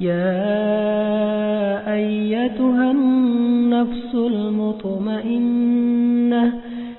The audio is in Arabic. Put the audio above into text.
يا أيتها النفس المطمئنة